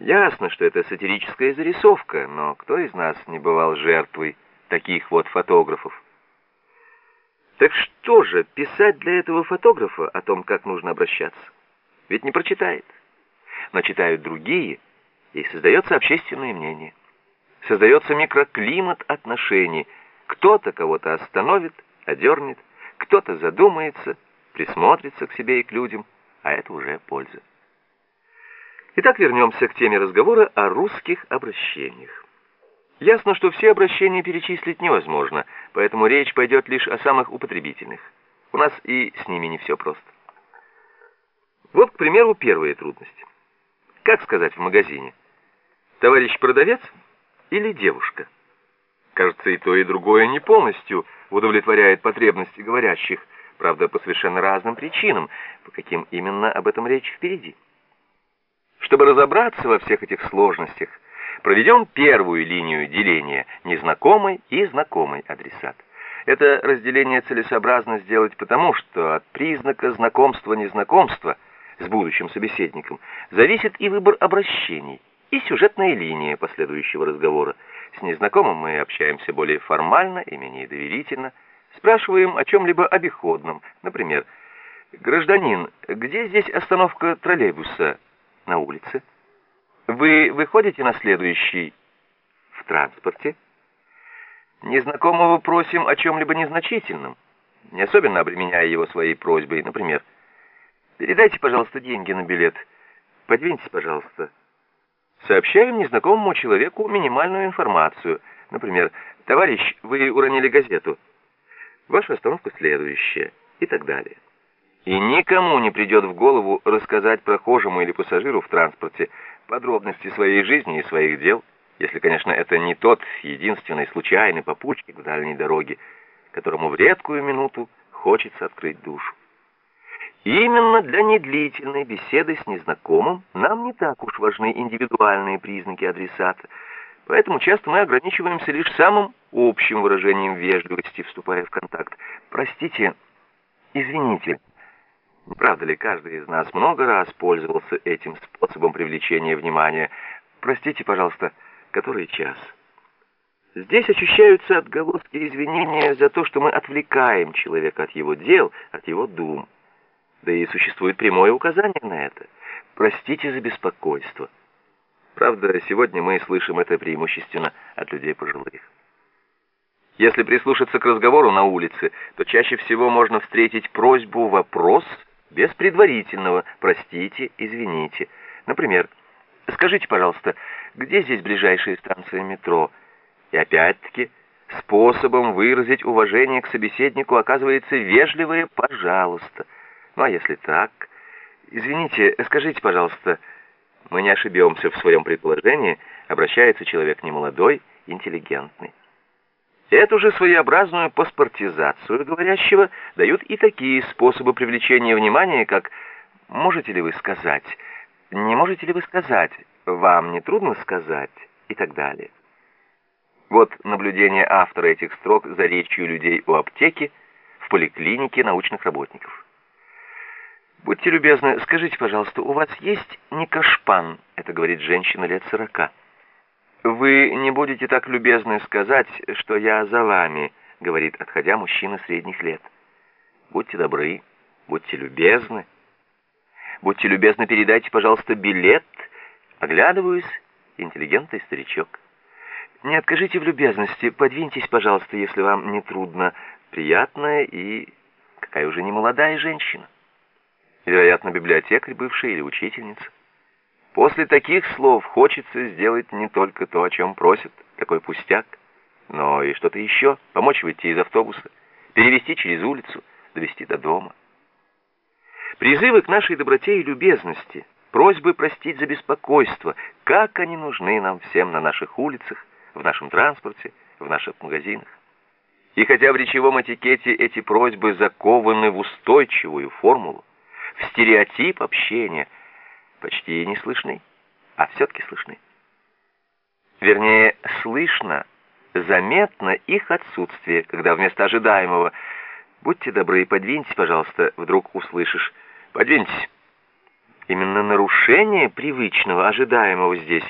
Ясно, что это сатирическая зарисовка, но кто из нас не бывал жертвой таких вот фотографов? Так что же, писать для этого фотографа о том, как нужно обращаться? Ведь не прочитает. Но читают другие, и создается общественное мнение. Создается микроклимат отношений. Кто-то кого-то остановит, одернет, кто-то задумается, присмотрится к себе и к людям, а это уже польза. Итак, вернемся к теме разговора о русских обращениях. Ясно, что все обращения перечислить невозможно, поэтому речь пойдет лишь о самых употребительных. У нас и с ними не все просто. Вот, к примеру, первая трудность. Как сказать в магазине? Товарищ продавец или девушка? Кажется, и то, и другое не полностью удовлетворяет потребности говорящих, правда, по совершенно разным причинам, по каким именно об этом речь впереди. Чтобы разобраться во всех этих сложностях, проведем первую линию деления незнакомый и знакомый адресат. Это разделение целесообразно сделать потому, что от признака знакомства-незнакомства с будущим собеседником зависит и выбор обращений, и сюжетная линия последующего разговора. С незнакомым мы общаемся более формально и менее доверительно, спрашиваем о чем-либо обиходном, например, «Гражданин, где здесь остановка троллейбуса?» На улице. Вы выходите на следующий в транспорте. Незнакомого просим о чем-либо незначительном, не особенно обременяя его своей просьбой. Например, передайте, пожалуйста, деньги на билет. Подвиньтесь, пожалуйста. Сообщаем незнакомому человеку минимальную информацию. Например, товарищ, вы уронили газету. Ваша остановка следующая и так далее. И никому не придет в голову рассказать прохожему или пассажиру в транспорте подробности своей жизни и своих дел, если, конечно, это не тот единственный случайный попутчик в дальней дороге, которому в редкую минуту хочется открыть душу. Именно для недлительной беседы с незнакомым нам не так уж важны индивидуальные признаки адресата, поэтому часто мы ограничиваемся лишь самым общим выражением вежливости, вступая в контакт. «Простите, извините». Правда ли, каждый из нас много раз пользовался этим способом привлечения внимания? Простите, пожалуйста, который час? Здесь ощущаются отголоски извинения за то, что мы отвлекаем человека от его дел, от его дум. Да и существует прямое указание на это. Простите за беспокойство. Правда, сегодня мы слышим это преимущественно от людей пожилых. Если прислушаться к разговору на улице, то чаще всего можно встретить просьбу, вопрос – без предварительного «простите», «извините». Например, «Скажите, пожалуйста, где здесь ближайшая станция метро?» И опять-таки, способом выразить уважение к собеседнику оказывается вежливое «пожалуйста». Ну а если так? «Извините, скажите, пожалуйста...» Мы не ошибемся в своем предположении, обращается человек немолодой, интеллигентный. Эту же своеобразную паспортизацию говорящего дают и такие способы привлечения внимания, как «можете ли вы сказать», «не можете ли вы сказать», «вам не трудно сказать» и так далее. Вот наблюдение автора этих строк за речью людей у аптеки в поликлинике научных работников. «Будьте любезны, скажите, пожалуйста, у вас есть никошпан?» Это говорит женщина лет сорока. «Вы не будете так любезны сказать, что я за вами», — говорит, отходя мужчина средних лет. «Будьте добры, будьте любезны. Будьте любезны, передайте, пожалуйста, билет». Оглядываюсь, интеллигентный старичок. «Не откажите в любезности, подвиньтесь, пожалуйста, если вам не трудно. Приятная и какая уже не молодая женщина. Вероятно, библиотекарь бывшая или учительница». После таких слов хочется сделать не только то, о чем просят, такой пустяк, но и что-то еще, помочь выйти из автобуса, перевести через улицу, довести до дома. Призывы к нашей доброте и любезности, просьбы простить за беспокойство, как они нужны нам всем на наших улицах, в нашем транспорте, в наших магазинах. И хотя в речевом этикете эти просьбы закованы в устойчивую формулу, в стереотип общения – почти не слышны, а все-таки слышны. Вернее, слышно, заметно их отсутствие, когда вместо Именно нарушение привычного, ожидаемого здесь,